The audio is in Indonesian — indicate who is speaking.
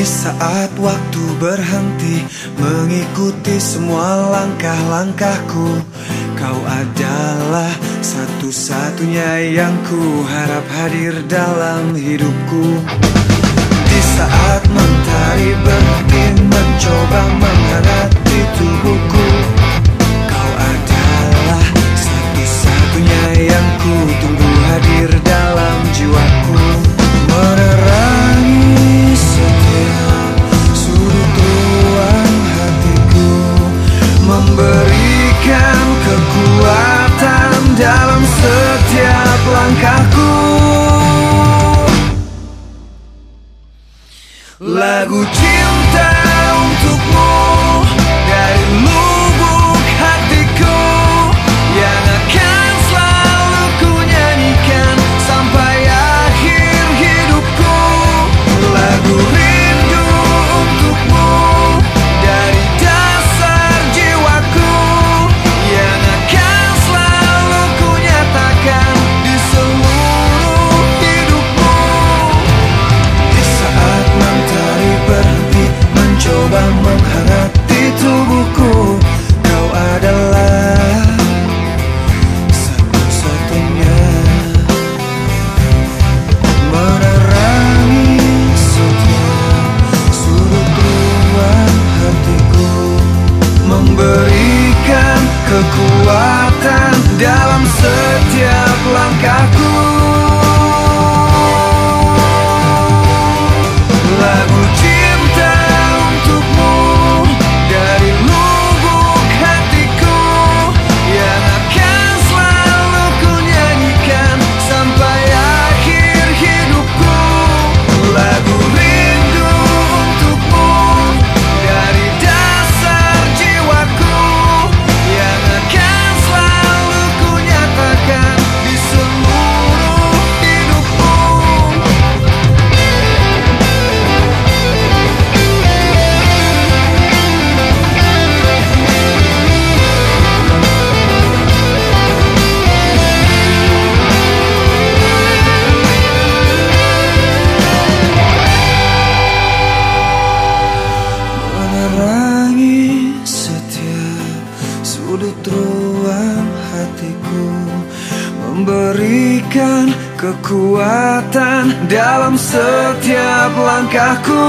Speaker 1: Di saat waktu berhenti Mengikuti semua langkah-langkahku. Kau adalah satu-satunya yang ku harap hadir dalam hidupku. Di saat dalam setiap langkahku. Lagu cinta kekuatan dalam setiap langkahku. sudut ruang hatiku Memberikan kekuatan dalam setiap langkahku.